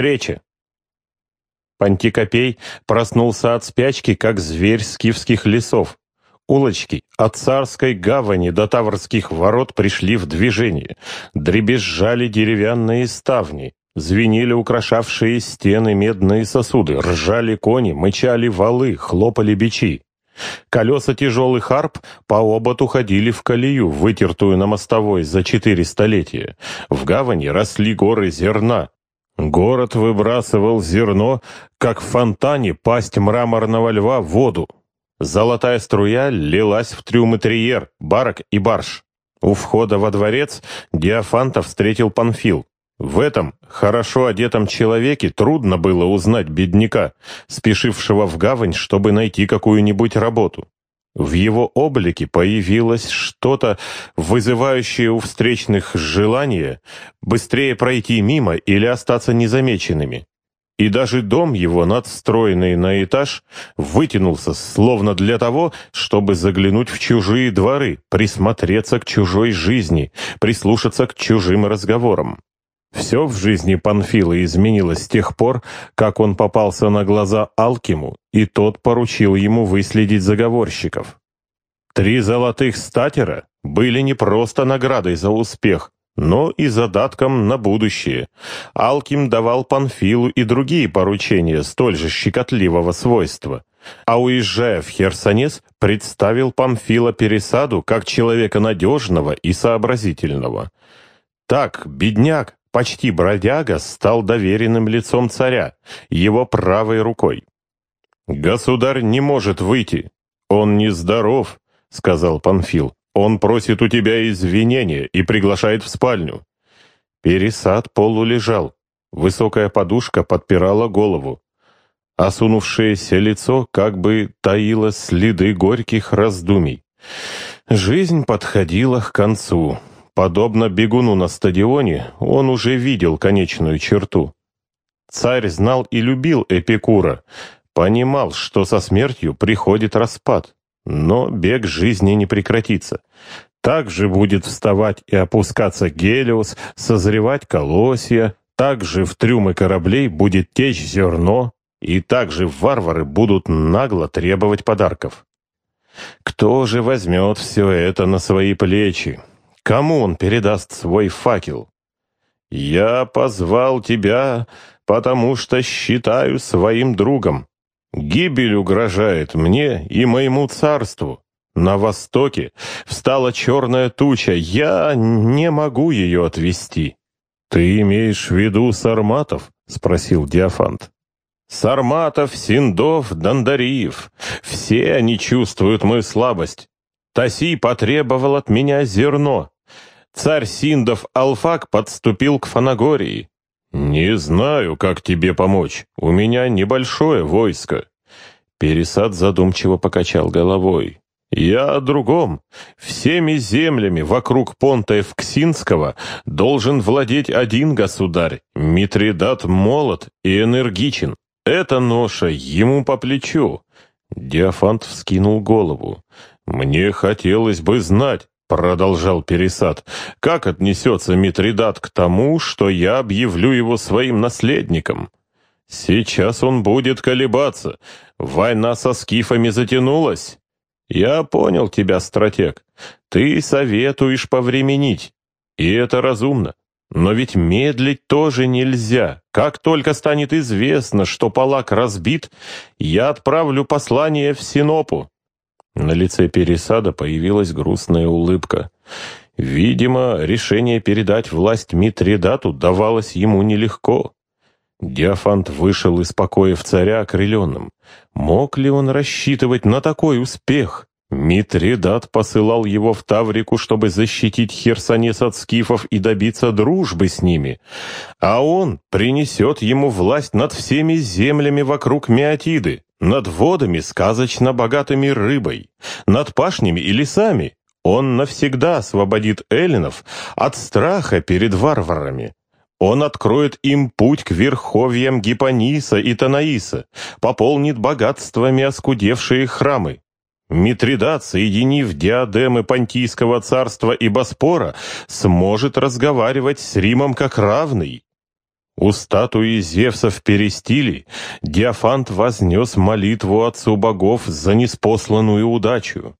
встрече!» Пантикопей проснулся от спячки, как зверь скифских лесов. Улочки от царской гавани до таврских ворот пришли в движение. Дребезжали деревянные ставни, звенели украшавшие стены медные сосуды, ржали кони, мычали валы, хлопали бичи. Колеса тяжелых арп по оботу ходили в колею, вытертую на мостовой за четыре столетия. В гавани росли горы зерна, Город выбрасывал зерно, как в фонтане пасть мраморного льва в воду. Золотая струя лилась в трюмы триер, барок и барж. У входа во дворец Диафанта встретил Панфил. В этом хорошо одетом человеке трудно было узнать бедняка, спешившего в гавань, чтобы найти какую-нибудь работу. В его облике появилось что-то, вызывающее у встречных желание быстрее пройти мимо или остаться незамеченными. И даже дом его, надстроенный на этаж, вытянулся, словно для того, чтобы заглянуть в чужие дворы, присмотреться к чужой жизни, прислушаться к чужим разговорам. Все в жизни Панфила изменилось с тех пор, как он попался на глаза Алкиму, и тот поручил ему выследить заговорщиков. Три золотых статера были не просто наградой за успех, но и задатком на будущее. Алким давал Панфилу и другие поручения столь же щекотливого свойства. А уезжая в Херсонес, представил Памфила Пересаду как человека надежного и сообразительного. Так, бедняк, почти бродяга, стал доверенным лицом царя, его правой рукой. «Государь не может выйти. Он нездоров», — сказал Панфил. «Он просит у тебя извинения и приглашает в спальню». Пересад полулежал. Высокая подушка подпирала голову. Осунувшееся лицо как бы таило следы горьких раздумий. Жизнь подходила к концу. Подобно бегуну на стадионе, он уже видел конечную черту. Царь знал и любил Эпикура, понимал, что со смертью приходит распад. Но бег жизни не прекратится. Также будет вставать и опускаться Гелиос, созревать колосья, также в трюмы кораблей будет течь зерно, и также варвары будут нагло требовать подарков. Кто же возьмет все это на свои плечи? Кому он передаст свой факел? «Я позвал тебя, потому что считаю своим другом. Гибель угрожает мне и моему царству. На востоке встала черная туча, я не могу ее отвести». «Ты имеешь в виду сарматов?» — спросил Диафант. «Сарматов, Синдов, Дандариев. Все они чувствуют мою слабость. Таси потребовал от меня зерно. Царь Синдов Алфак подступил к Фанагории. «Не знаю, как тебе помочь. У меня небольшое войско». Пересад задумчиво покачал головой. «Я о другом. Всеми землями вокруг понта Евксинского должен владеть один государь. Митридат молод и энергичен. Эта ноша ему по плечу». Диафант вскинул голову. «Мне хотелось бы знать, продолжал Пересад, как отнесется Митридат к тому, что я объявлю его своим наследником? Сейчас он будет колебаться. Война со скифами затянулась. Я понял тебя, стратег. Ты советуешь повременить. И это разумно. Но ведь медлить тоже нельзя. Как только станет известно, что Палак разбит, я отправлю послание в Синопу. На лице Пересада появилась грустная улыбка. Видимо, решение передать власть Митридату давалось ему нелегко. Диафант вышел из покоев царя окрыленным. Мог ли он рассчитывать на такой успех? Митридат посылал его в Таврику, чтобы защитить Херсонес от скифов и добиться дружбы с ними. А он принесет ему власть над всеми землями вокруг Меотиды над водами сказочно богатыми рыбой, над пашнями и лесами. Он навсегда освободит эллинов от страха перед варварами. Он откроет им путь к верховьям Гипониса и Танаиса, пополнит богатствами оскудевшие храмы. Митридат, соединив диадемы Понтийского царства и Боспора, сможет разговаривать с Римом как равный. У статуи Зевса в Перестиле Диофант вознес молитву отцу богов за неспосланную удачу.